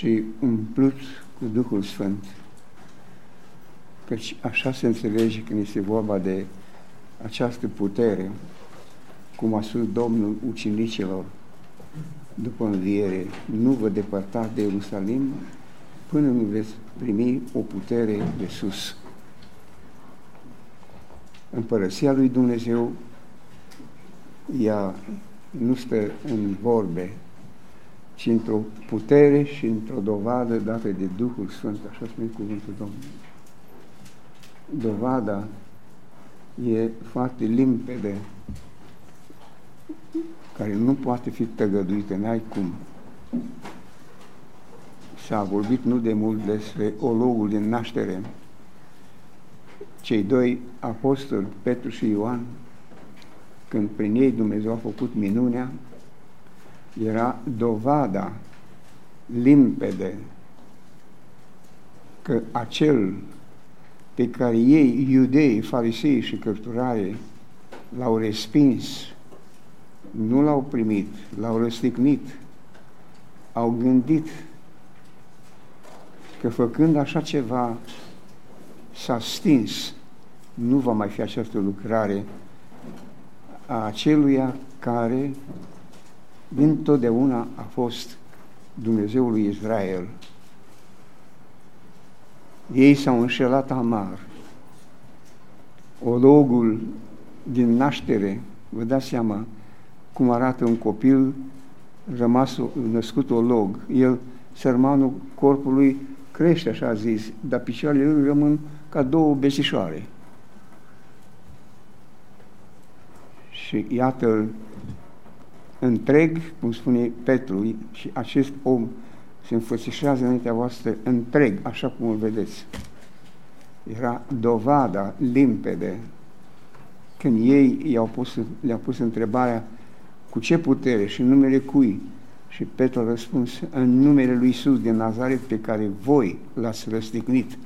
și umplut cu Duhul Sfânt. Căci așa se înțelege când este vorba de această putere, cum a spus Domnul ucenicilor după înviere, nu vă depărtați de Ierusalim până nu veți primi o putere de sus. Împărăția lui Dumnezeu ea nu stă în vorbe, ci într-o putere și într-o dovadă dată de Duhul Sfânt, așa spune cuvântul Domnului. Dovada e foarte limpede, care nu poate fi tăgăduită, n-ai cum. S-a vorbit nu de mult despre ologul din naștere. Cei doi apostoli, Petru și Ioan, când prin ei Dumnezeu a făcut minunea, era dovada limpede că acel pe care ei, iudei, farisei și cărturare, l-au respins, nu l-au primit, l-au răstignit, au gândit că făcând așa ceva s-a stins, nu va mai fi această lucrare a aceluia care din totdeauna a fost Dumnezeul lui Israel. Ei s-au înșelat amar. Ologul din naștere, vă dați seama cum arată un copil rămas născut olog. El, sărmanul corpului, crește, așa zis, dar picioarele lui rămân ca două besișoare. Și iată întreg, cum spune Petru, și acest om se înfățișează înaintea voastră întreg, așa cum îl vedeți. Era dovada limpede când ei i-au pus, le-au pus întrebarea cu ce putere și în numele cui? Și Petru a răspuns, în numele lui Iisus din Nazaret pe care voi l-ați răstignit,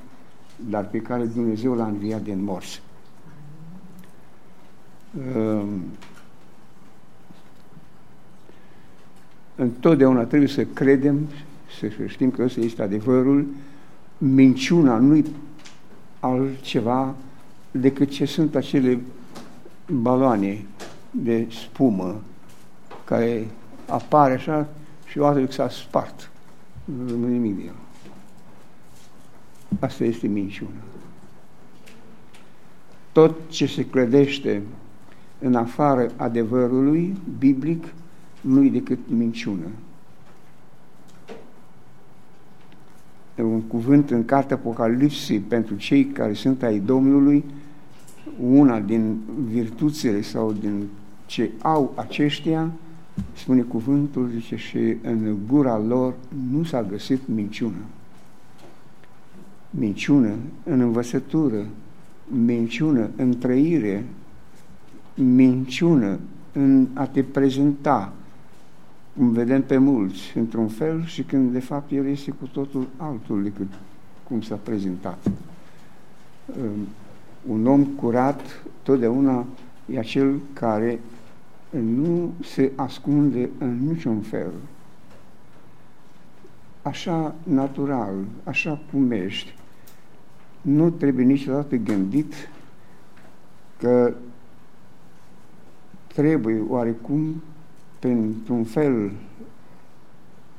dar pe care Dumnezeu l-a înviat din morți. Ehm, întotdeauna trebuie să credem, să știm că ăsta este adevărul, minciuna nu-i altceva decât ce sunt acele baloane de spumă care apare așa și o că s-a spart. Nu rămâne nimic de el. Asta este minciuna. Tot ce se credește în afară adevărului biblic nu-i decât minciună. Un cuvânt în cartea Apocalipsei pentru cei care sunt ai Domnului, una din virtuțile sau din ce au aceștia, spune cuvântul, zice, și în gura lor nu s-a găsit minciună. Minciună în învățătură, minciună în trăire, minciună în a te prezenta, cum vedem pe mulți, într-un fel și când de fapt el este cu totul altul decât cum s-a prezentat. Um, un om curat totdeauna e acel care nu se ascunde în niciun fel. Așa natural, așa cum ești, nu trebuie niciodată gândit că trebuie oarecum pentru un fel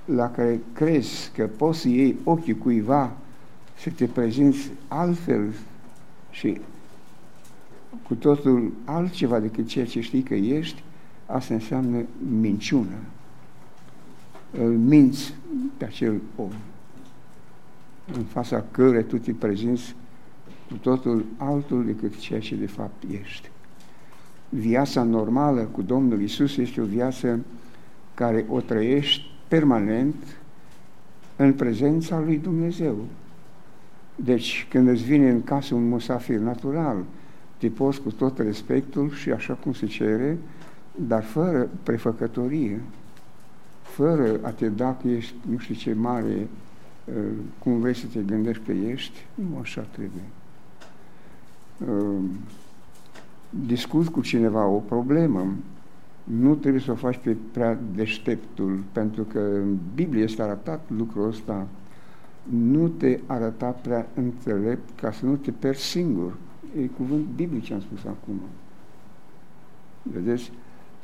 la care crezi că poți să iei ochii cuiva să te prezinți altfel și cu totul altceva decât ceea ce știi că ești, asta înseamnă minciună. Îl minți pe acel om în fața căre tu te prezinți cu totul altul decât ceea ce de fapt ești viața normală cu Domnul Isus este o viață care o trăiești permanent în prezența lui Dumnezeu. Deci, când îți vine în casă un musafir natural, te poți cu tot respectul și așa cum se cere, dar fără prefăcătorie, fără a te da că ești nu știu ce mare, uh, cum vrei să te gândești că ești, nu așa trebuie. Uh, discut cu cineva o problemă nu trebuie să o faci pe prea deșteptul, pentru că în Biblie este arătat lucrul ăsta. Nu te arăta prea înțelept ca să nu te perzi singur. E cuvânt biblic ce am spus acum. Vedeți?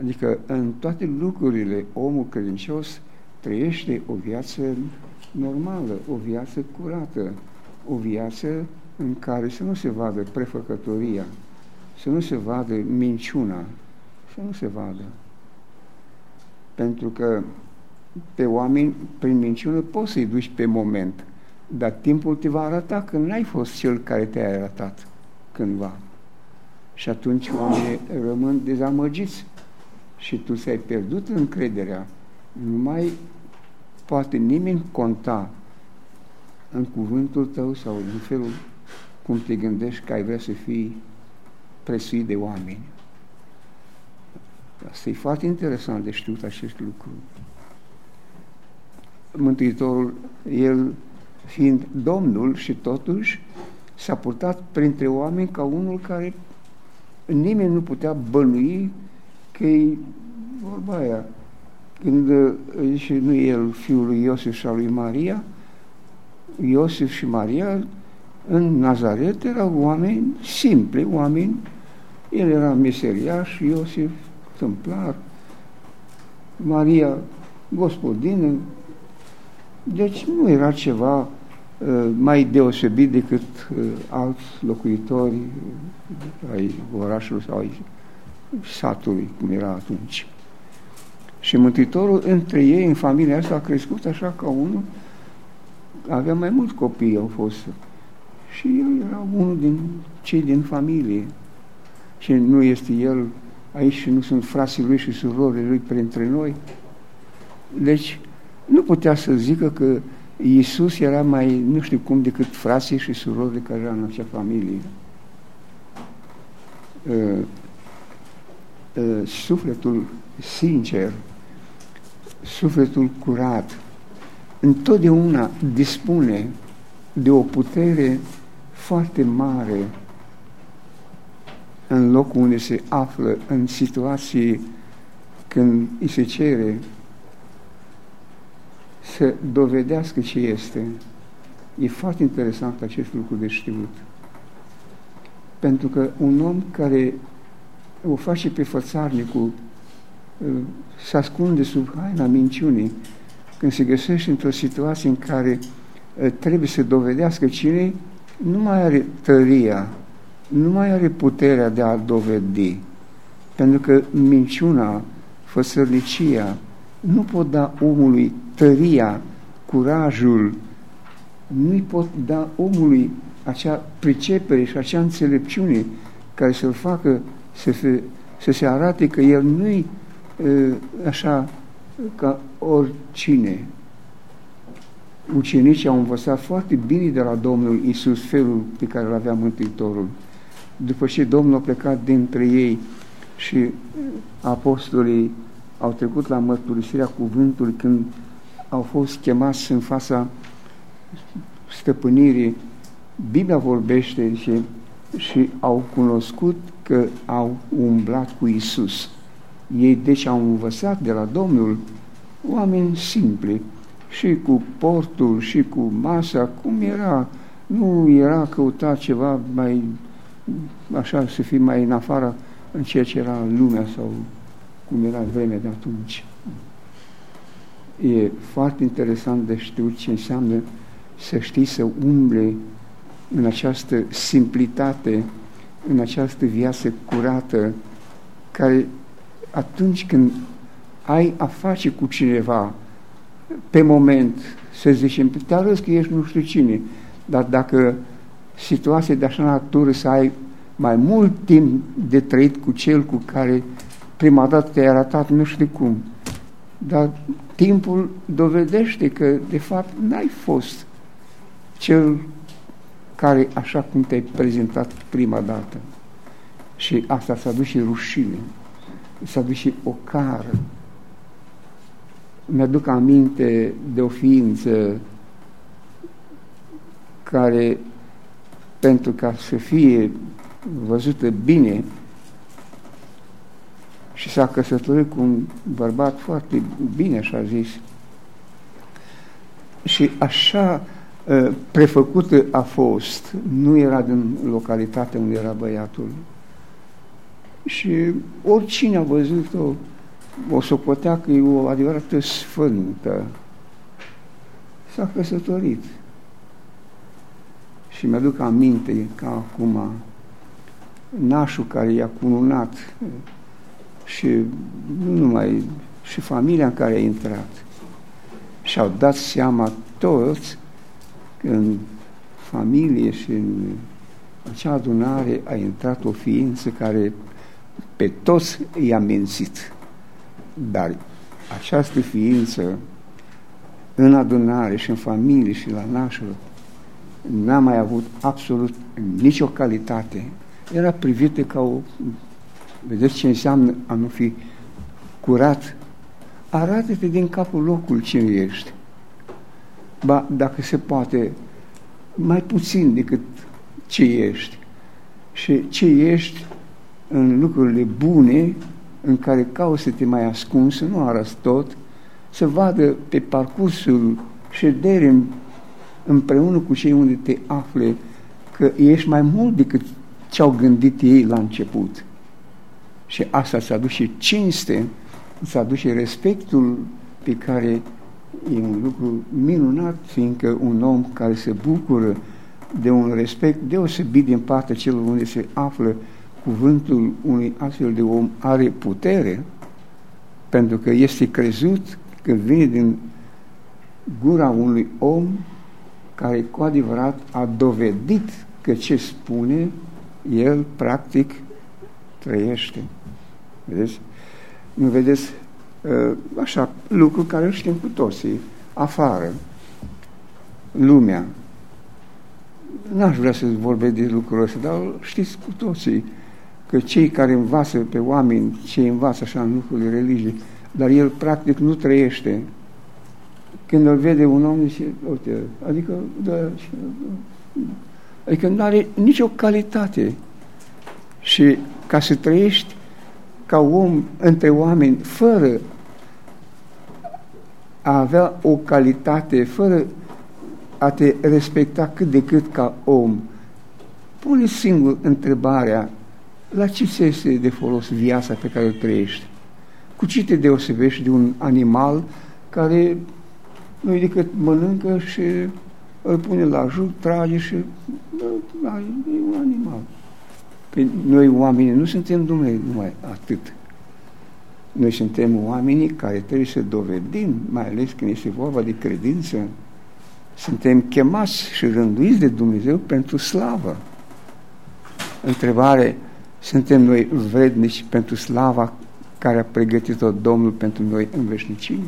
Adică în toate lucrurile omul credincios trăiește o viață normală, o viață curată, o viață în care să nu se vadă prefăcătoria, să nu se vadă minciuna, să nu se vadă. Pentru că pe oameni, prin minciună, poți să-i duci pe moment, dar timpul te va arăta că n-ai fost cel care te-a arătat cândva. Și atunci oamenii rămân dezamăgiți și tu ți-ai pierdut încrederea. Nu mai poate nimeni conta în cuvântul tău sau în felul cum te gândești că ai vrea să fii presuit de oameni. Asta e foarte interesant de știut acest lucru. Mântuitorul, el fiind Domnul și totuși s-a purtat printre oameni ca unul care nimeni nu putea bănui că e vorba aia. Când și nu el fiul lui Iosif și al lui Maria, Iosif și Maria în Nazaret erau oameni simpli, oameni, el era meseriaș, Iosif tâmplar, Maria gospodină, deci nu era ceva uh, mai deosebit decât uh, alți locuitori ai orașului sau ai satului, cum era atunci. Și Mântuitorul între ei, în familia asta, a crescut așa ca unul, avea mai mulți copii, au fost. Și el era unul din cei din familie. Și nu este el aici și nu sunt frații lui și surorile lui printre noi. Deci, nu putea să zică că Iisus era mai, nu știu cum, decât frații și surorile care erau în acea familie. Uh, uh, sufletul sincer, sufletul curat, întotdeauna dispune de o putere foarte mare în locul unde se află, în situații când îi se cere să dovedească ce este. E foarte interesant acest lucru de știut. Pentru că un om care o face pe fățarnicul, ă, se ascunde sub haina minciunii, când se găsește într-o situație în care ă, trebuie să dovedească cine nu mai are tăria nu mai are puterea de a dovedi, pentru că minciuna, făsărnicia, nu pot da omului tăria, curajul, nu-i pot da omului acea pricepere și acea înțelepciune care să-l facă să se, să se arate că el nu-i așa ca oricine. Ucenicii au învățat foarte bine de la Domnul Isus felul pe care îl avea Mântuitorul după ce Domnul a plecat dintre ei și apostolii au trecut la mărturisirea cuvântului când au fost chemați în fața stăpânirii, Biblia vorbește și, și au cunoscut că au umblat cu Isus. Ei deci au învățat de la Domnul oameni simpli și cu portul și cu masa, cum era, nu era căutat ceva mai așa să fii mai în afară în ceea ce era lumea sau cum era vremea de atunci. E foarte interesant de știut ce înseamnă să știi să umble în această simplitate, în această viață curată, care atunci când ai a face cu cineva, pe moment, să zicem, te arăți că ești nu știu cine, dar dacă situație de așa natură să ai mai mult timp de trăit cu cel cu care prima dată te-ai arătat nu știu cum. Dar timpul dovedește că de fapt n-ai fost cel care așa cum te-ai prezentat prima dată. Și asta s-a dus și rușine, s-a dus și ocară. Mi-aduc aminte de o ființă care pentru ca să fie văzută bine și s-a căsătorit cu un bărbat foarte bine, așa zis. Și așa ă, prefăcută a fost, nu era din localitatea unde era băiatul. Și oricine a văzut-o, o socotea că e o adevărată sfântă. S-a căsătorit. Și mi-aduc aminte că acum nașul care i-a cununat și nu numai, și familia în care a intrat. Și-au dat seama toți că în familie și în acea adunare a intrat o ființă care pe toți i-a mințit. Dar această ființă în adunare și în familie și la nașul n-a mai avut absolut nicio calitate. Era privită ca o... Vedeți ce înseamnă a nu fi curat? Arată-te din capul locul cine ești. Ba, dacă se poate, mai puțin decât ce ești. Și ce ești în lucrurile bune, în care cauți să te mai ascunzi, să nu arăți tot, să vadă pe parcursul șederii împreună cu cei unde te afle că ești mai mult decât ce au gândit ei la început. Și asta îți aduce cinste, îți aduce respectul pe care e un lucru minunat, fiindcă un om care se bucură de un respect deosebit din partea celor unde se află cuvântul unui astfel de om are putere, pentru că este crezut că vine din gura unui om care cu adevărat a dovedit că ce spune, el practic trăiește. Vedeți? Nu vedeți ă, așa, lucruri care îl știm cu toții, afară, lumea. N-aș vrea să vorbesc de lucrul ăsta, dar știți cu toții că cei care învață pe oameni, cei învață așa în lucrurile religiei, dar el practic nu trăiește. Când îl vede un om, zice, uite, adică, da, adică nu are nicio calitate. Și ca să trăiești ca om între oameni, fără a avea o calitate, fără a te respecta cât de cât ca om, pune singur întrebarea la ce ți este de folos viața pe care o trăiești? Cu ce te deosebești de un animal care nu decât mănâncă și îl pune la jur, trage și da, e un animal. Păi noi oamenii nu suntem numai, numai atât. Noi suntem oamenii care trebuie să dovedim, mai ales când este vorba de credință, suntem chemați și rânduiți de Dumnezeu pentru slavă. Întrebare, suntem noi vrednici pentru slava care a pregătit-o Domnul pentru noi în veșnicie?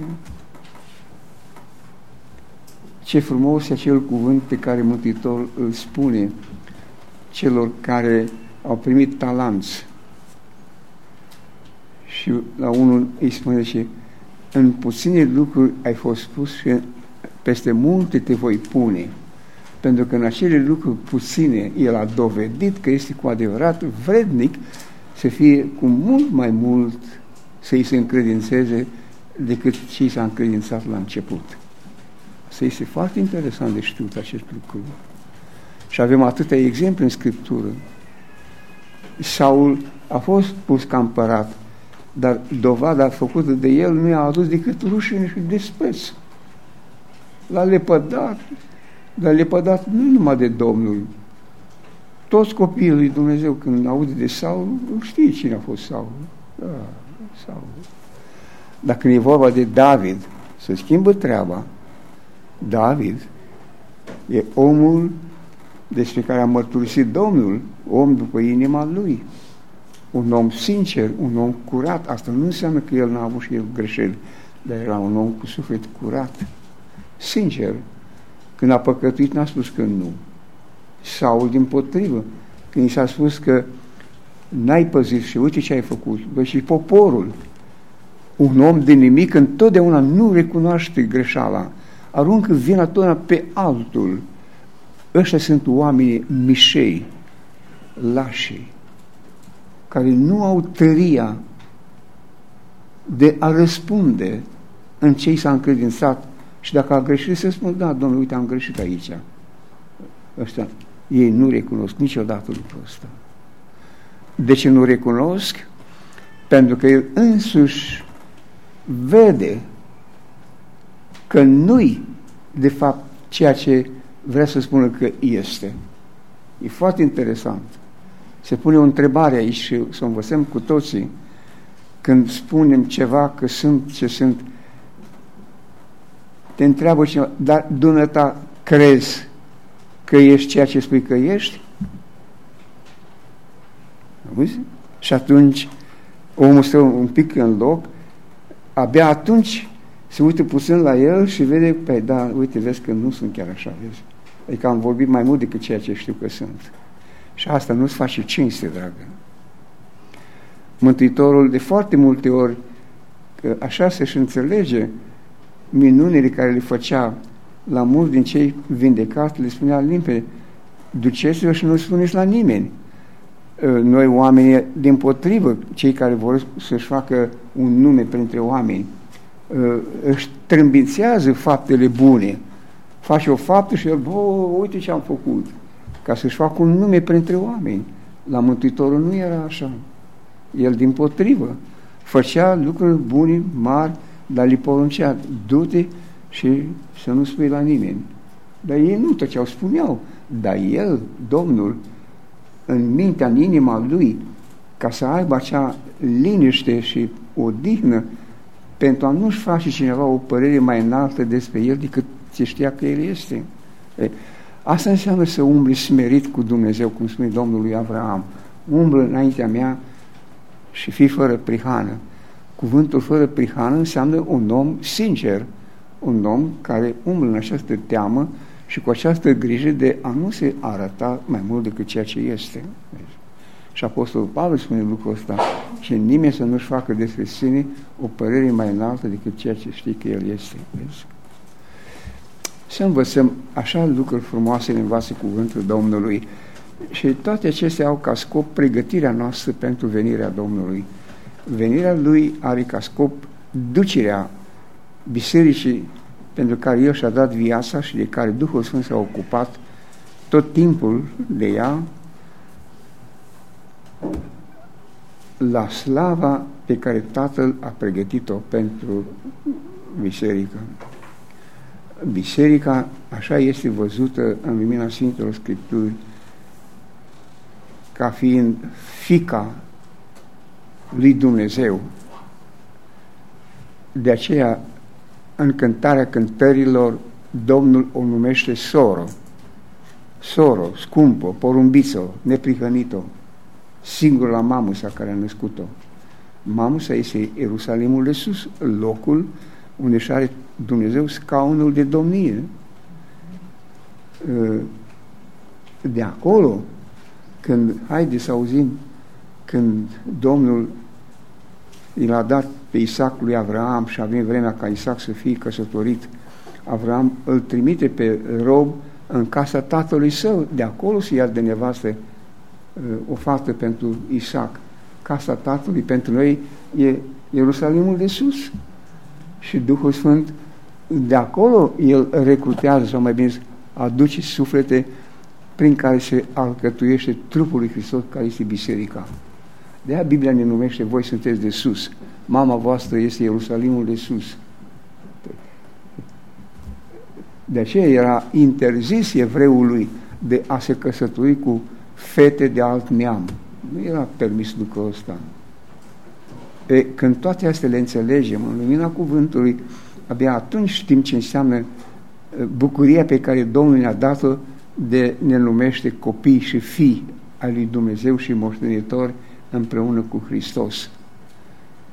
Ce frumos e acel cuvânt pe care Mântuitorul îl spune celor care au primit talanți. Și la unul îi spune și în puține lucruri ai fost pus și peste multe te voi pune pentru că în acele lucruri puține el a dovedit că este cu adevărat vrednic să fie cu mult mai mult să-i se încredințeze decât ce s-a încredințat la început. Să este foarte interesant de știut acest lucru. Și avem atâtea exemple în Scriptură. Saul a fost pus ca împărat, dar dovada făcută de el nu i-a adus decât rușine și despreț. L-a lepădat, dar lepădat nu numai de Domnul. Toți copiii lui Dumnezeu, când aud de Saul, știe cine a fost Saul. Da, Saul. Dar când e vorba de David, să schimbă treaba. David e omul despre care a mărturisit Domnul, om după inima lui. Un om sincer, un om curat. Asta nu înseamnă că el n-a avut și el greșeli, dar era un om cu suflet curat. Sincer, când a păcătuit, n-a spus că nu. Saul, din potrivă, când i s-a spus că n-ai păzit și uite ce ai făcut, bă, și poporul, un om de nimic întotdeauna nu recunoaște greșeala, aruncă vina totdeauna pe altul. Ăștia sunt oamenii mișei, lașii, care nu au tăria de a răspunde în ce i s-a încredințat și dacă a greșit să spun, da, domnule, uite, am greșit aici. Ăștia, ei nu recunosc niciodată lucrul ăsta. De ce nu recunosc? Pentru că el însuși vede că nu-i de fapt ceea ce vrea să spună că este. E foarte interesant. Se pune o întrebare aici și să învățăm cu toții când spunem ceva că sunt ce sunt, te întreabă cineva, dar dumneata crezi că ești ceea ce spui că ești? Auzi? Și atunci omul stă un pic în loc, abia atunci se uită puțin la el și vede, pe păi da, uite, vezi că nu sunt chiar așa, vezi? Adică am vorbit mai mult decât ceea ce știu că sunt. Și asta nu-ți face cinste, dragă. Mântuitorul de foarte multe ori, că așa se-și înțelege minunile care le făcea la mulți din cei vindecați, le spunea limpede, duceți-vă și nu spuneți la nimeni. Ă, noi oamenii, din potrivă, cei care vor să-și facă un nume printre oameni, ă, își trâmbițează faptele bune. Face o faptă și el, bă, uite ce am făcut. Ca să-și facă un nume printre oameni. La Mântuitorul nu era așa. El, din potrivă, făcea lucruri bune, mari, dar le poruncea, du-te și să nu spui la nimeni. Dar ei nu tăceau, spuneau. Dar el, Domnul, în mintea, în inima lui, ca să aibă acea liniște și odihnă pentru a nu-și face cineva o părere mai înaltă despre el decât ce știa că el este. E, asta înseamnă să umbli smerit cu Dumnezeu, cum spune Domnul lui Avraam. Umblă înaintea mea și fii fără prihană. Cuvântul fără prihană înseamnă un om sincer, un om care umblă în această teamă și cu această grijă de a nu se arăta mai mult decât ceea ce este. Și Apostolul Pavel spune lucrul ăsta și nimeni să nu-și facă despre sine o părere mai înaltă decât ceea ce știe că el este. Vezi? Să învățăm așa lucruri frumoase în învață cuvântul Domnului și toate acestea au ca scop pregătirea noastră pentru venirea Domnului. Venirea Lui are ca scop ducerea bisericii pentru care El și-a dat viața și de care Duhul Sfânt s-a ocupat tot timpul de ea la slava pe care Tatăl a pregătit-o pentru biserică. Biserica așa este văzută în lumina Sfintelor Scripturi ca fiind fica lui Dumnezeu. De aceea, în cântarea cântărilor, Domnul o numește soro. Soro, scumpă, porumbiță, neprihănită, singura mamusa care a născut-o. Mamusa este Ierusalimul de sus, locul unde și are Dumnezeu scaunul de domnie. De acolo când, haide să auzim, când Domnul i l-a dat pe Isaac lui Avraam și avem vremea ca Isaac să fie căsătorit, Avraam îl trimite pe rob în casa tatălui său, de acolo să ia de nevastă uh, o fată pentru Isaac. Casa tatălui pentru noi e Ierusalimul de sus. Și Duhul Sfânt de acolo el recrutează, sau mai bine aduce suflete prin care se alcătuiește trupul lui Hristos, care este biserica. De aia Biblia ne numește, voi sunteți de sus. Mama voastră este Ierusalimul de sus. De aceea era interzis evreului de a se căsători cu fete de alt neam. Nu era permis lucrul ăsta. E, când toate astea le înțelegem în lumina cuvântului, abia atunci știm ce înseamnă bucuria pe care Domnul ne-a dat-o de ne numește copii și fii ai lui Dumnezeu și moștenitori împreună cu Hristos.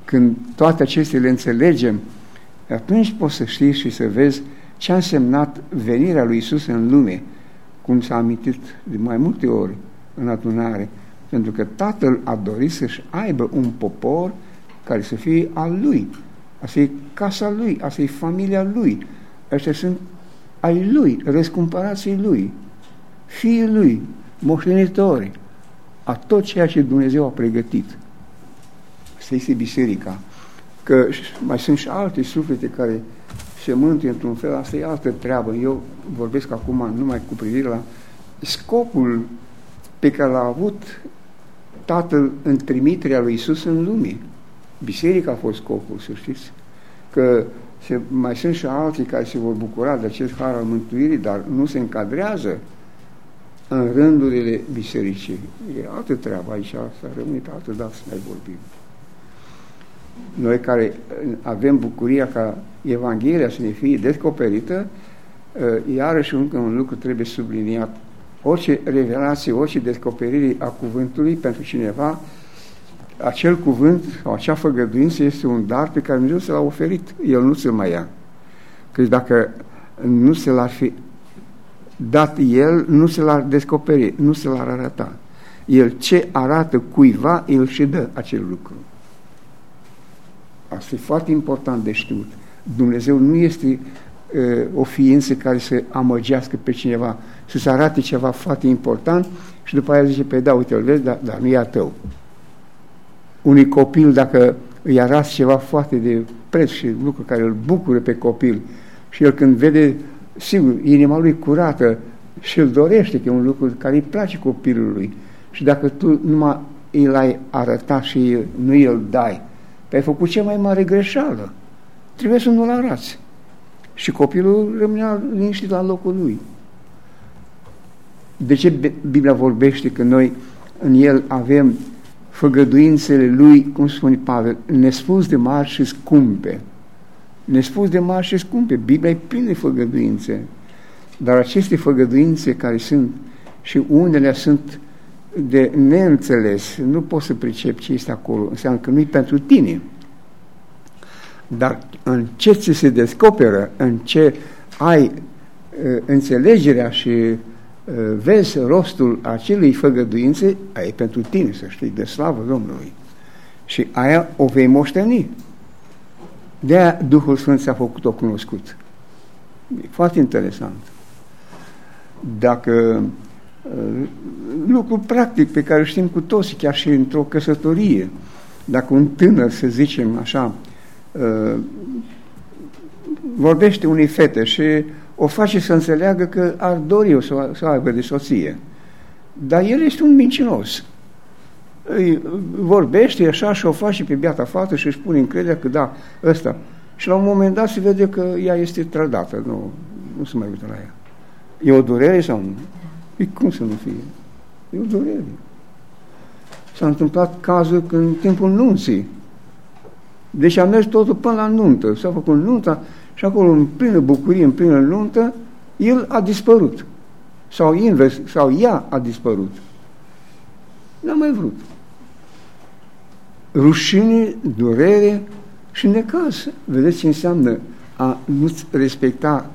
Când toate acestea le înțelegem, atunci poți să știi și să vezi ce a însemnat venirea lui Isus în lume, cum s-a amintit de mai multe ori în adunare, pentru că Tatăl a dorit să-și aibă un popor care să fie al lui, asta e casa lui, asta e familia lui, ăștia sunt ai lui, răscumpărații lui fiii lui, moștenitori, a tot ceea ce Dumnezeu a pregătit. Asta este biserica. că mai sunt și alte suflete care se mântuie într-un fel, asta e altă treabă. Eu vorbesc acum numai cu privire la scopul pe care l-a avut Tatăl în trimiterea lui Isus în lume. Biserica a fost scopul, să știți. Că se, mai sunt și alții care se vor bucura de acest har al mântuirii, dar nu se încadrează în rândurile bisericii. E altă treabă aici, asta rămâne pe altă dată să mai vorbim. Noi care avem bucuria ca Evanghelia să ne fie descoperită, ă, iarăși încă un lucru trebuie subliniat. Orice revelație, orice descoperire a cuvântului pentru cineva, acel cuvânt sau acea făgăduință este un dar pe care Dumnezeu se l-a oferit. El nu se mai ia. Că dacă nu se l-ar fi dat el, nu se l-ar descoperi, nu se l-ar arăta. El ce arată cuiva, el și dă acel lucru. Asta e foarte important de știut. Dumnezeu nu este uh, o ființă care să amăgească pe cineva, să se arate ceva foarte important și după aia zice, pe păi da, uite, îl vezi, dar, dar nu e a tău. Unui copil, dacă îi arată ceva foarte de preț și lucru care îl bucură pe copil și el când vede, sigur, inima lui curată și îl dorește, că e un lucru care îi place copilului și dacă tu numai îi l-ai arătat și nu îl dai, pe ai făcut cea mai mare greșeală. Trebuie să nu-l arăți. Și copilul rămânea liniștit la locul lui. De ce Biblia vorbește că noi în el avem făgăduințele lui, cum spune Pavel, nespus de mari și scumpe. Nespus de mari și scumpe. Biblia e plină de făgăduințe. Dar aceste făgăduințe care sunt și unele sunt de neînțeles, nu poți să pricep ce este acolo, înseamnă că nu-i pentru tine. Dar în ce ți se descoperă, în ce ai uh, înțelegerea și uh, vezi rostul acelei făgăduințe, ai pentru tine, să știi, de slavă Domnului. Și aia o vei moșteni. De-aia Duhul Sfânt s-a făcut-o cunoscut. E foarte interesant. Dacă Uh, lucru practic pe care știm cu toții, chiar și într-o căsătorie. Dacă un tânăr, să zicem așa, uh, vorbește unei fete și o face să înțeleagă că ar dori o să, să aibă de soție. Dar el este un mincinos. Îi vorbește așa și o face pe beata fată și își pune încrederea că da, ăsta. Și la un moment dat se vede că ea este trădată. Nu, nu se mai uită la ea. E o durere sau nu? E cum să nu fie? E o durere. S-a întâmplat cazul în timpul nunții. Deci a mers totul până la nuntă. S-a făcut nunta și acolo, în plină bucurie, în plină nuntă, el a dispărut. Sau invers, sau ea a dispărut. N-a mai vrut. Rușine, durere și necaz. Vedeți ce înseamnă a nu respecta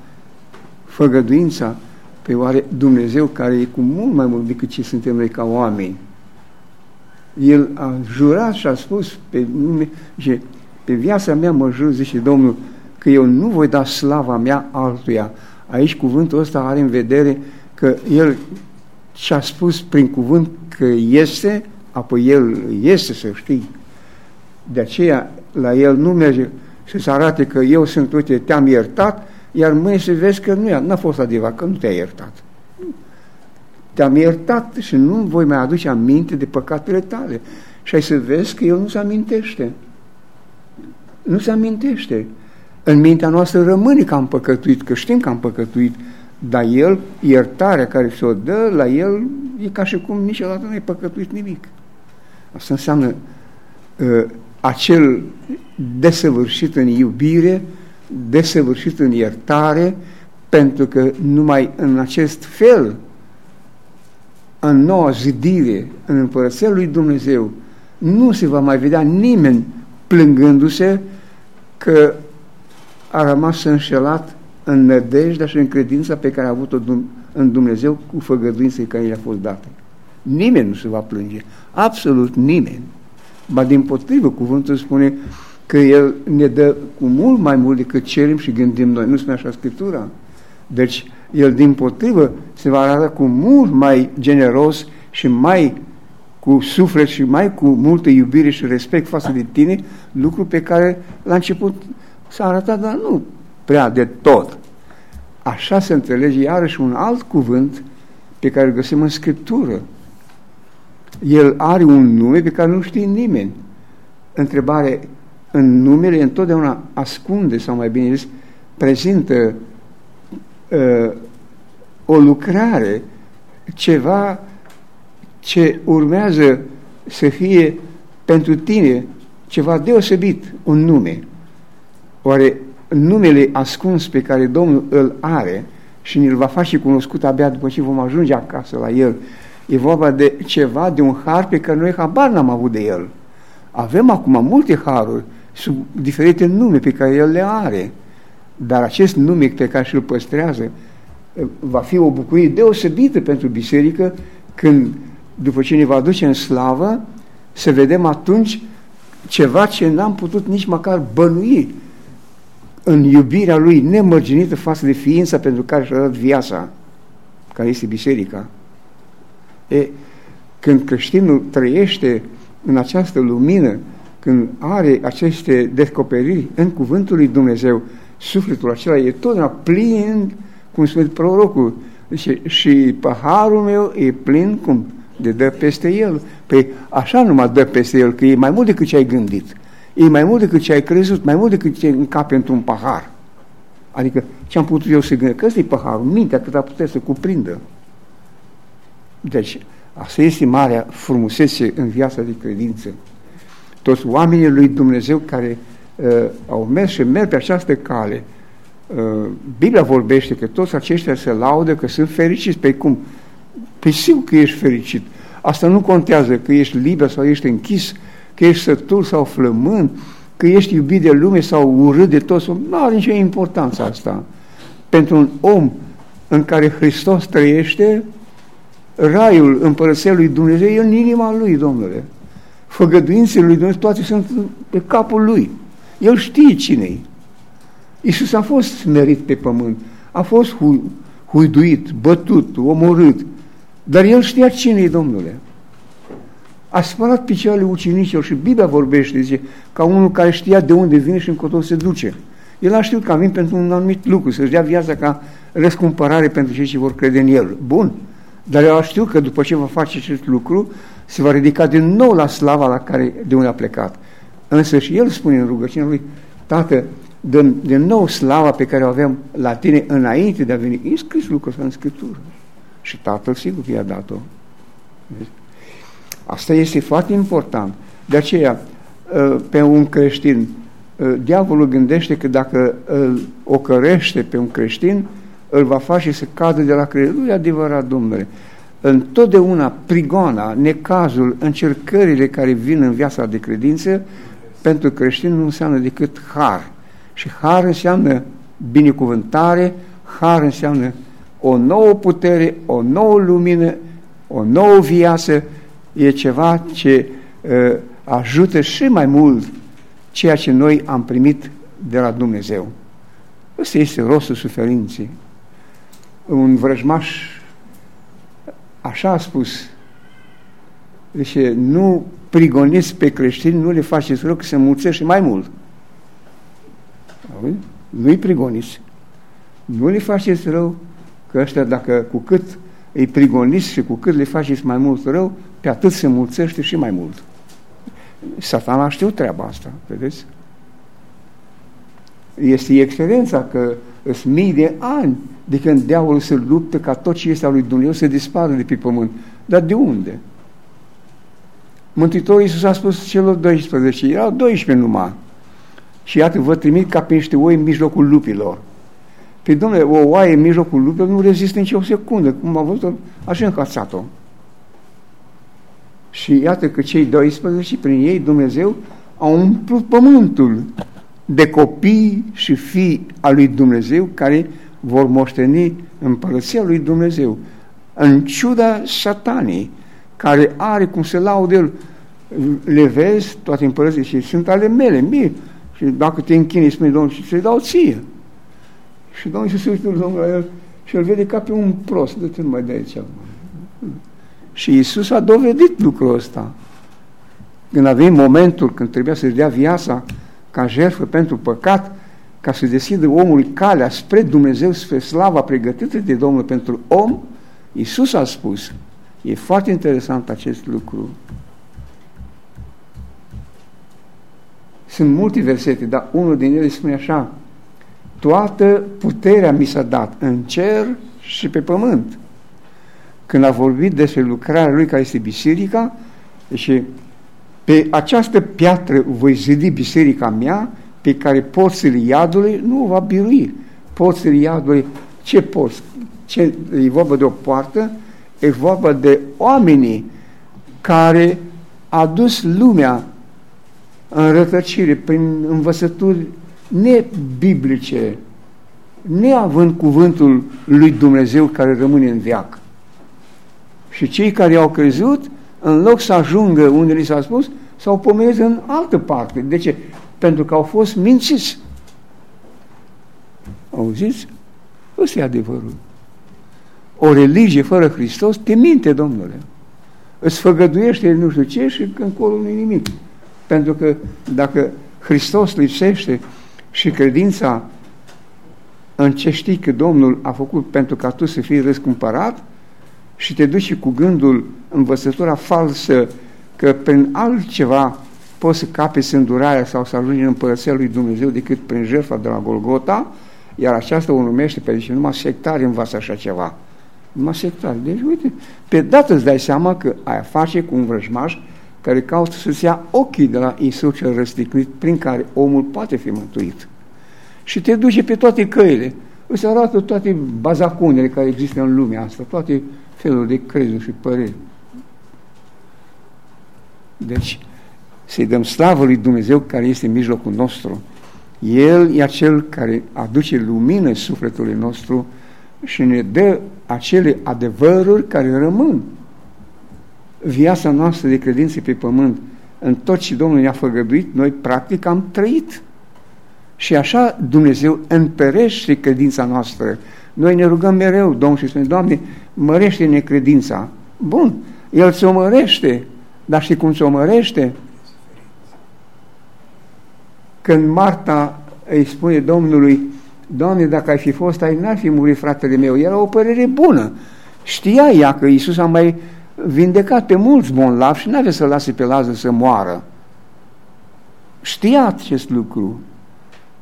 făgăduința pe oare Dumnezeu care e cu mult mai mult decât ce suntem noi ca oameni, El a jurat și a spus pe nume, zice, pe viața mea mă jur, zice Domnul, că eu nu voi da slava mea altuia. Aici cuvântul ăsta are în vedere că El și-a spus prin cuvânt că este, apoi El este, să știi. De aceea la El nu merge să se arate că eu sunt, uite, te-am iertat, iar mâine să vezi că nu n-a fost adevărat, că nu te-a iertat. Te-am iertat și nu voi mai aduce aminte de păcatele tale. Și ai să vezi că El nu se amintește. Nu se amintește. În mintea noastră rămâne că am păcătuit, că știm că am păcătuit, dar El, iertarea care ți-o dă, la El e ca și cum niciodată nu ai păcătuit nimic. Asta înseamnă uh, acel desăvârșit în iubire, desăvârșit în iertare, pentru că numai în acest fel, în noua zidire, în Împărăția lui Dumnezeu, nu se va mai vedea nimeni plângându-se că a rămas înșelat în nădejdea și în credința pe care a avut-o în Dumnezeu cu făgăduința care i-a fost dată. Nimeni nu se va plânge. Absolut nimeni. Ba din potrivă, cuvântul spune că El ne dă cu mult mai mult decât cerim și gândim noi. Nu spune așa Scriptura? Deci, El din potrivă se va arăta cu mult mai generos și mai cu suflet și mai cu multă iubire și respect față de tine, lucru pe care la început s-a arătat, dar nu prea de tot. Așa se înțelege iarăși un alt cuvânt pe care îl găsim în Scriptură. El are un nume pe care nu știe nimeni. Întrebare, în numele întotdeauna ascunde, sau mai bine zis, prezintă uh, o lucrare, ceva ce urmează să fie pentru tine ceva deosebit, un nume. Oare numele ascuns pe care Domnul îl are și ne-l va face cunoscut abia după ce vom ajunge acasă la el, e vorba de ceva, de un har pe care noi habar n-am avut de el. Avem acum multe haruri sub diferite nume pe care el le are, dar acest nume pe care și-l păstrează va fi o bucurie deosebită pentru biserică când, după ce ne va duce în slavă, să vedem atunci ceva ce n-am putut nici măcar bănui în iubirea lui nemărginită față de ființa pentru care și-a dat viața, care este biserica. E, când creștinul trăiește în această lumină, când are aceste descoperiri în cuvântul lui Dumnezeu, sufletul acela e totdeauna plin, cum spune prorocul, și, și paharul meu e plin cum de dă peste el. Păi așa numai dă peste el, că e mai mult decât ce ai gândit. E mai mult decât ce ai crezut, mai mult decât ce încape într-un pahar. Adică ce am putut eu să gândesc? Că ăsta e paharul, mintea cât a putea să cuprindă. Deci, asta este marea frumusețe în viața de credință. Toți oamenii lui Dumnezeu care uh, au mers și merg pe această cale, uh, Biblia vorbește că toți aceștia se laudă că sunt fericiți. Pe cum? Pe sigur că ești fericit. Asta nu contează că ești liber sau ești închis, că ești sătul sau flământ, că ești iubit de lume sau urât de toți. Nu are nicio importanță asta. Pentru un om în care Hristos trăiește, raiul împărăției lui Dumnezeu e în inima lui, Domnule. Făgăduințele lui Dumnezeu toate sunt pe capul lui. El știe cine-i. Iisus a fost smerit pe pământ, a fost hu huiduit, bătut, omorât, dar el știa cine-i, Domnule. A spălat picioarele ucenicilor și Biblia vorbește, zice, ca unul care știa de unde vine și încotro se duce. El a știut că a venit pentru un anumit lucru, să-și dea viața ca răscumpărare pentru cei ce vor crede în el. Bun. Dar el a știut că după ce va face acest lucru, se va ridica din nou la slava la care de unde a plecat. Însă și el spune în rugăciunea lui, Tată, din, din nou slava pe care o avem la tine înainte de a veni. E scris lucrul ăsta în Scriptură. Și Tatăl sigur că i-a dat-o. Asta este foarte important. De aceea, ă, pe un creștin, ă, diavolul gândește că dacă îl ocărește pe un creștin, îl va face să cadă de la credință. Nu e adevărat, domnule. Întotdeauna prigoana, necazul, încercările care vin în viața de credință, pentru creștin nu înseamnă decât har. Și har înseamnă binecuvântare, har înseamnă o nouă putere, o nouă lumină, o nouă viață, e ceva ce uh, ajută și mai mult ceea ce noi am primit de la Dumnezeu. Ăsta este rostul suferinței. Un vrăjmaș așa a spus. Deci nu prigoniți pe creștini, nu le faceți rău, că se mulțește mai mult. Nu-i prigoniți. Nu le faceți rău, că ăștia dacă cu cât îi prigoniți și cu cât le faceți mai mult rău, pe atât se mulțește și mai mult. Satana știu treaba asta, vedeți? Este experiența că sunt mii de ani de când diavolul se luptă ca tot ce este al lui Dumnezeu să dispară de pe pământ. Dar de unde? Mântuitorul Iisus a spus celor 12, erau 12 numai. Și iată, vă trimit ca pe niște oi în mijlocul lupilor. Pe domnule, o oaie în mijlocul lupilor nu rezistă nici o secundă, cum a văzut-o, așa încățat-o. Și iată că cei 12, prin ei Dumnezeu, au umplut pământul de copii și fii al lui Dumnezeu care vor moșteni împărăția lui Dumnezeu. În ciuda satanii, care are cum se laudă el, le vezi toate împărății și sunt ale mele, mie. Și dacă te închini, spune Domnul, și să-i dau ție. Și Domnul se uită Domnul la el și îl vede ca pe un prost, de te mai de aici. Și Isus a dovedit lucrul ăsta. Când a venit momentul când trebuia să-și dea viața ca jertfă pentru păcat, ca să deschidă omului calea spre Dumnezeu, spre slava pregătită de Domnul pentru om, Isus a spus, e foarte interesant acest lucru, Sunt multe versete, dar unul din ele spune așa, toată puterea mi s-a dat în cer și pe pământ. Când a vorbit despre lucrarea lui care este biserica, și pe această piatră voi zidi biserica mea, pe care porțile iadului nu va birui. Porțile iadului, ce porți? Ce, e vorba de o poartă, e vorba de oamenii care a dus lumea în rătăcire, prin învățături nebiblice, neavând cuvântul lui Dumnezeu care rămâne în veac. Și cei care au crezut, în loc să ajungă unde li s-a spus, s-au pomenit în altă parte. De ce? Pentru că au fost mințiți. Auziți? Ăsta e adevărul. O religie fără Hristos te minte, domnule. Îți făgăduiește nu știu ce și încolo nu nimic. Pentru că dacă Hristos lipsește și credința în ce știi că Domnul a făcut pentru ca tu să fii răscumpărat și te duci cu gândul învățătura falsă că prin altceva poți să capeți îndurarea sau să ajungi în Împărăția lui Dumnezeu decât prin jertfa de la Golgota, iar aceasta o numește pe zice, numai sectari învață așa ceva. Numai sectari. Deci, uite, pe dată îți dai seama că ai face cu un vrăjmaș care caută să-ți ia ochii de la Isus cel răstignit, prin care omul poate fi mântuit. Și te duce pe toate căile. Îți arată toate bazacunele care există în lumea asta, toate felul de crezuri și păreri. Deci, să-i dăm slavă lui Dumnezeu care este în mijlocul nostru. El e acel care aduce lumină sufletului nostru și ne dă acele adevăruri care rămân viața noastră de credință pe pământ, în tot ce Domnul ne-a făgăduit, noi practic am trăit. Și așa Dumnezeu întărește credința noastră. Noi ne rugăm mereu, Domnul, și spune, Doamne, mărește-ne credința. Bun, El ți-o mărește, dar și cum ți-o mărește? Când Marta îi spune Domnului, Doamne, dacă ai fi fost ai, n-ar fi murit fratele meu. Era o părere bună. Știa ea că Iisus a mai vindecat pe mulți bolnavi și nu avea să lase pe Lazar să moară. Știa acest lucru.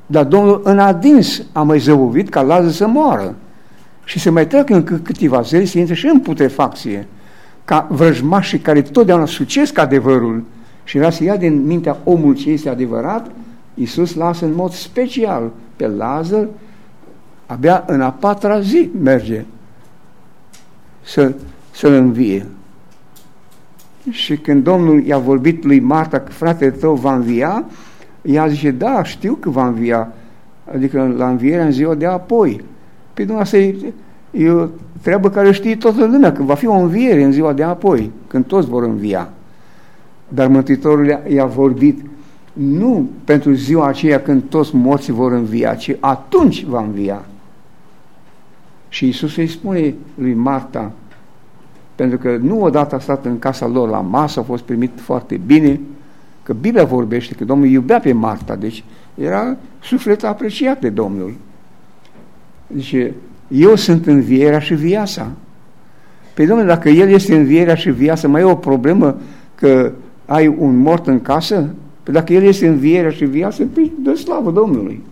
Dar Domnul în adins a mai zăuvit ca Lazar să moară și să mai treacă încă câteva zile să intre și în putrefacție ca vrăjmașii care totdeauna sucesc adevărul și vrea să ia din mintea omul ce este adevărat, Iisus lasă în mod special pe Lazar, abia în a patra zi merge să, să-l învie. Și când Domnul i-a vorbit lui Marta că fratele tău va învia, ea zice, da, știu că va învia, adică la învierea în ziua de apoi. Păi dumneavoastră e o treabă care știe toată lumea, că va fi o înviere în ziua de apoi, când toți vor învia. Dar Mântuitorul i-a vorbit nu pentru ziua aceea când toți morții vor învia, ci atunci va învia. Și Iisus îi spune lui Marta, pentru că nu odată a stat în casa lor la masă, a fost primit foarte bine, că Biblia vorbește că Domnul iubea pe Marta, deci era suflet apreciat de Domnul. Deci eu sunt învierea și viața. Păi, domnule, dacă El este învierea și viața, mai e o problemă că ai un mort în casă? Păi dacă El este învierea și viața, păi dă slavă Domnului.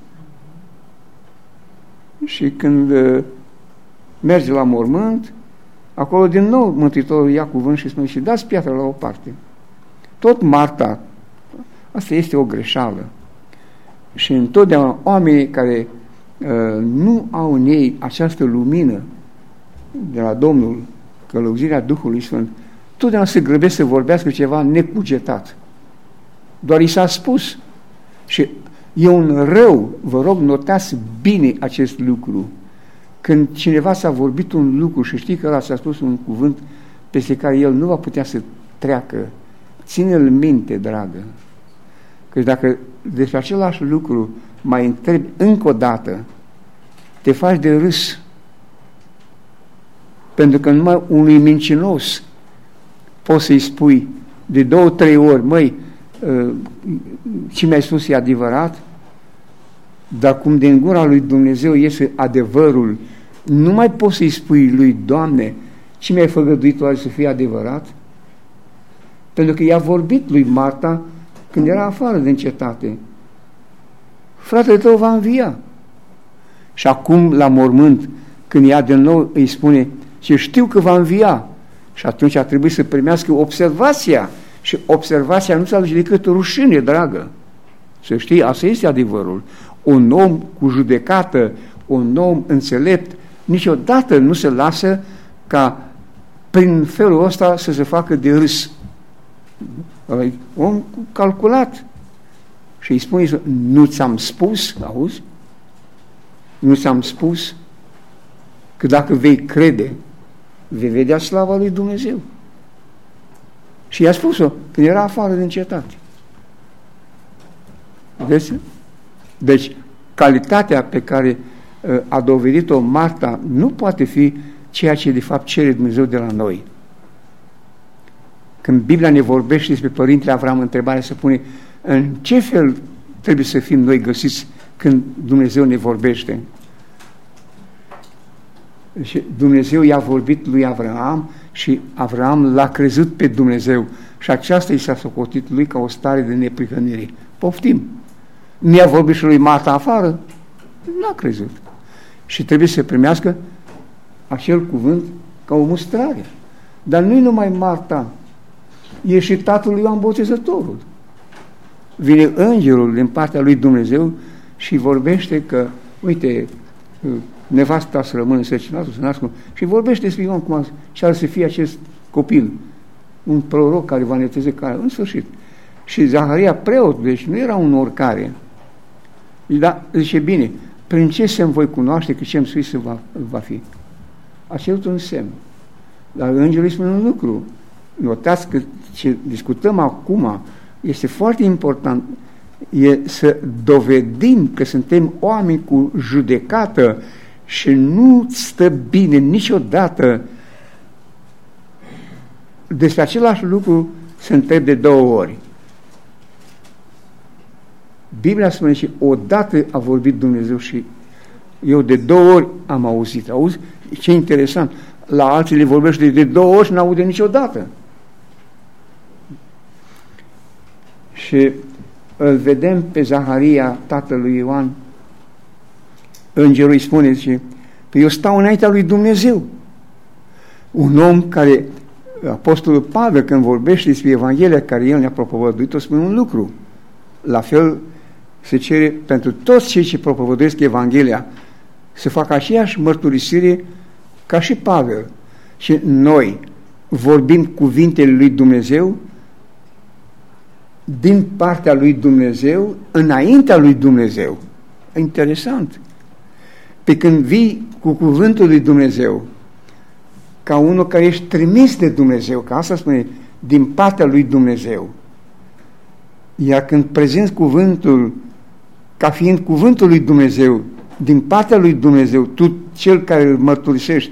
Și când uh, merge la mormânt, Acolo din nou Mântuitorul ia cuvânt și spune și dați piatra la o parte. Tot Marta, asta este o greșeală. Și întotdeauna oamenii care uh, nu au în ei această lumină de la Domnul, călăuzirea Duhului Sfânt, totdeauna se grăbesc să vorbească ceva necugetat. Doar i s-a spus. Și e un rău, vă rog, notați bine acest lucru când cineva s-a vorbit un lucru și știi că ăla s-a spus un cuvânt peste care el nu va putea să treacă, ține-l minte, dragă. Că dacă despre același lucru mai întrebi încă o dată, te faci de râs. Pentru că numai unui mincinos poți să-i spui de două, trei ori, măi, uh, ce mi-ai spus e adevărat, dar cum din gura lui Dumnezeu iese adevărul, nu mai poți să-i spui lui, Doamne, ce mi-ai făgăduit oare să fie adevărat? Pentru că i-a vorbit lui Marta când era afară din cetate. Fratele tău va învia. Și acum, la mormânt, când ea de nou îi spune, și știu că va învia. Și atunci a trebuit să primească observația. Și observația nu s-a dus decât rușine, dragă. Să știi, asta este adevărul. Un om cu judecată, un om înțelept, niciodată nu se lasă ca prin felul ăsta să se facă de râs. Om calculat. Și îi spune, nu ți-am spus, auzi? Nu ți-am spus că dacă vei crede, vei vedea slava lui Dumnezeu. Și i-a spus-o când era afară din cetate. Vedeți? Deci, calitatea pe care uh, a dovedit-o Marta nu poate fi ceea ce de fapt cere Dumnezeu de la noi. Când Biblia ne vorbește despre Părintele Avram, întrebarea se pune în ce fel trebuie să fim noi găsiți când Dumnezeu ne vorbește. Și Dumnezeu i-a vorbit lui Avram și Avram l-a crezut pe Dumnezeu și aceasta i s-a socotit lui ca o stare de neprihănire. Poftim! Nu i-a vorbit și lui Marta afară? N-a crezut. Și trebuie să primească acel cuvânt ca o mustrare. Dar nu-i numai Marta, e și tatăl lui Ioan Botezătorul. Vine îngerul din partea lui Dumnezeu și vorbește că, uite, nevasta să rămână însărcinatul, să nască, și vorbește despre Ioan cum și ar să fie acest copil, un proroc care va neteze care, în sfârșit. Și Zaharia preot, deci nu era un oricare. Da, zice, bine, prin ce semn voi cunoaște că ce-mi spui să va, va fi? A cerut un semn. Dar îngerul îi spune un lucru. Notați că ce discutăm acum este foarte important e să dovedim că suntem oameni cu judecată și nu stă bine niciodată despre același lucru se întreb de două ori. Biblia spune și odată a vorbit Dumnezeu și eu de două ori am auzit. Auzi? Ce interesant. La alții le vorbește de două ori și n-aude niciodată. Și îl vedem pe Zaharia, tatălui Ioan, îngerul îi spune, zice, că eu stau înaintea lui Dumnezeu. Un om care, Apostolul Pavel, când vorbește despre Evanghelia care el ne-a propovăduit, o spune un lucru. La fel se cere pentru toți cei ce propovăduiesc Evanghelia să facă aceeași mărturisire ca și Pavel. Și noi vorbim cuvintele lui Dumnezeu din partea lui Dumnezeu înaintea lui Dumnezeu. Interesant. Pe când vii cu cuvântul lui Dumnezeu, ca unul care ești trimis de Dumnezeu, ca asta spune, din partea lui Dumnezeu, iar când prezinți cuvântul ca fiind cuvântul lui Dumnezeu, din partea lui Dumnezeu, tu cel care îl mărturisești,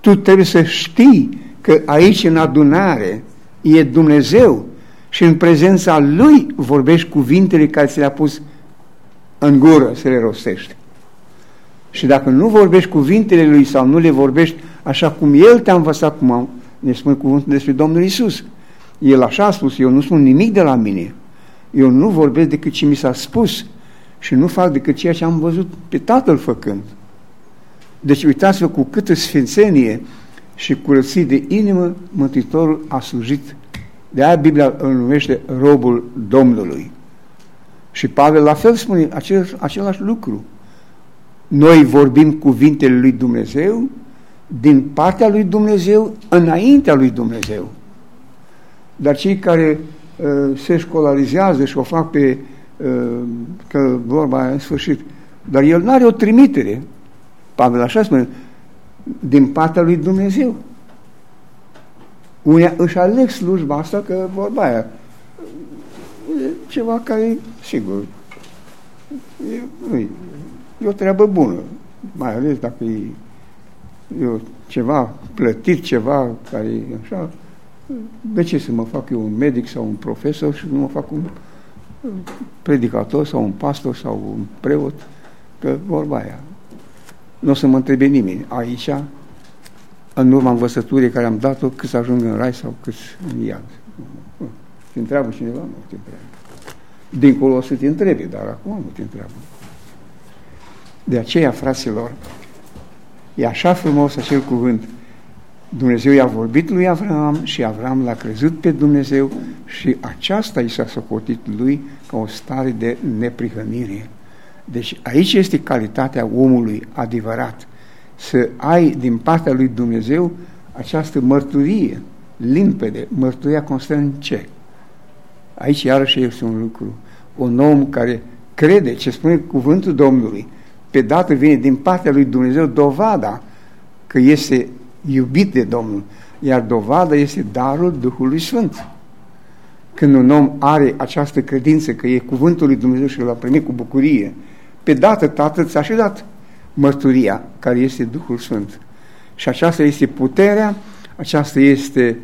tu trebuie să știi că aici în adunare e Dumnezeu și în prezența Lui vorbești cuvintele care ți le-a pus în gură să le rostești. Și dacă nu vorbești cuvintele Lui sau nu le vorbești așa cum El te-a învățat, cum am, ne spune cuvântul despre Domnul Isus. El așa a spus, eu nu spun nimic de la mine. Eu nu vorbesc decât ce mi s-a spus și nu fac decât ceea ce am văzut pe Tatăl făcând. Deci uitați-vă cu câtă sfințenie și curăție de inimă Mântuitorul a slujit. De aia Biblia îl numește robul Domnului. Și Pavel la fel spune acel, același lucru. Noi vorbim cuvintele lui Dumnezeu din partea lui Dumnezeu înaintea lui Dumnezeu. Dar cei care uh, se școlarizează și o fac pe uh, că vorba aia în sfârșit, dar el nu are o trimitere. Pavel așa spune, din partea lui Dumnezeu. Unii își aleg slujba asta că vorba aia e ceva care, sigur, e, e, e o treabă bună, mai ales dacă e, e ceva plătit, ceva care e așa, De ce să mă fac eu un medic sau un profesor și nu mă fac un predicator sau un pastor sau un preot? Că vorba aia. Nu o să mă întrebe nimeni. Aici, în urma învățăturii care am dat-o, cât să ajung în rai sau cât în iad. Te întreabă cineva? Nu te întreabă. Dincolo o să te întrebi, dar acum nu te întreabă. De aceea, fraților, e așa frumos acel cuvânt. Dumnezeu i-a vorbit lui Avram și Avram l-a crezut pe Dumnezeu și aceasta i s-a socotit lui ca o stare de neprihănire. Deci aici este calitatea omului adevărat. Să ai din partea lui Dumnezeu această mărturie limpede. Mărturia constă în ce? Aici iarăși este un lucru. Un om care crede ce spune cuvântul Domnului, pe dată vine din partea lui Dumnezeu dovada că este iubit de Domnul, iar dovada este darul Duhului Sfânt. Când un om are această credință că e cuvântul lui Dumnezeu și l-a primit cu bucurie, pe dată Tatăl ți-a și dat mărturia care este Duhul Sfânt. Și aceasta este puterea, aceasta este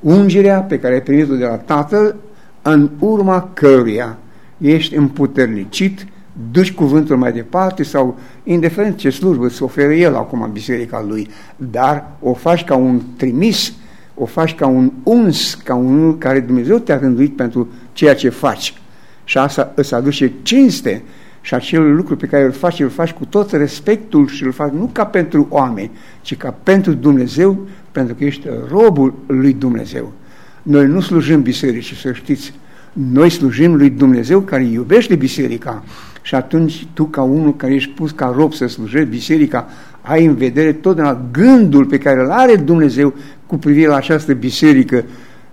ungerea pe care ai primit-o de la Tatăl, în urma căruia ești împuternicit, duci cuvântul mai departe sau, indiferent ce slujbă îți oferă el acum în biserica lui, dar o faci ca un trimis, o faci ca un uns, ca unul care Dumnezeu te-a rânduit pentru ceea ce faci. Și asta îți aduce cinste și acel lucru pe care îl faci, îl faci cu tot respectul și îl faci nu ca pentru oameni, ci ca pentru Dumnezeu, pentru că ești robul lui Dumnezeu. Noi nu slujim bisericii, să știți. Noi slujim lui Dumnezeu care iubește biserica. Și atunci tu ca unul care ești pus ca rob să slujești biserica, ai în vedere totdeauna gândul pe care îl are Dumnezeu cu privire la această biserică,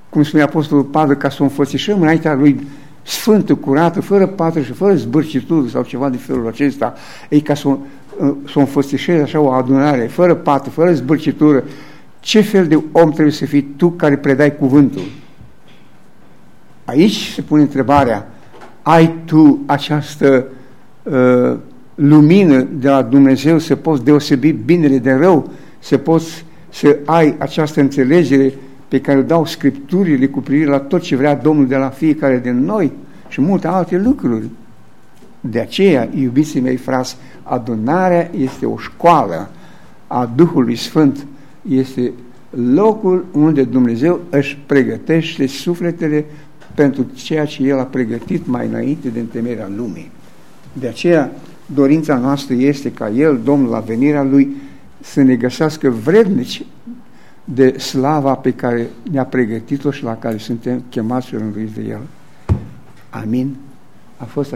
cum spune Apostolul Pavel, ca să o înfățișăm înaintea lui sfântă, curată, fără patră și fără zbârcitură sau ceva de felul acesta, ei ca să o, să o înfățișezi așa o adunare, fără patră, fără zbârcitură, ce fel de om trebuie să fii tu care predai cuvântul? Aici se pune întrebarea, ai tu această uh, lumină de la Dumnezeu? Să poți deosebi binele de rău, să poți să ai această înțelegere pe care o dau Scripturile cu privire la tot ce vrea Domnul de la fiecare din noi și multe alte lucruri. De aceea, iubiții mei frați, adunarea este o școală a Duhului Sfânt, este locul unde Dumnezeu își pregătește sufletele pentru ceea ce El a pregătit mai înainte de întemeierea lumii. De aceea, dorința noastră este ca El, Domnul, la venirea Lui, să ne găsească vrednici de slava pe care ne-a pregătit-o și la care suntem chemați și rânduiți de El. Amin. A fost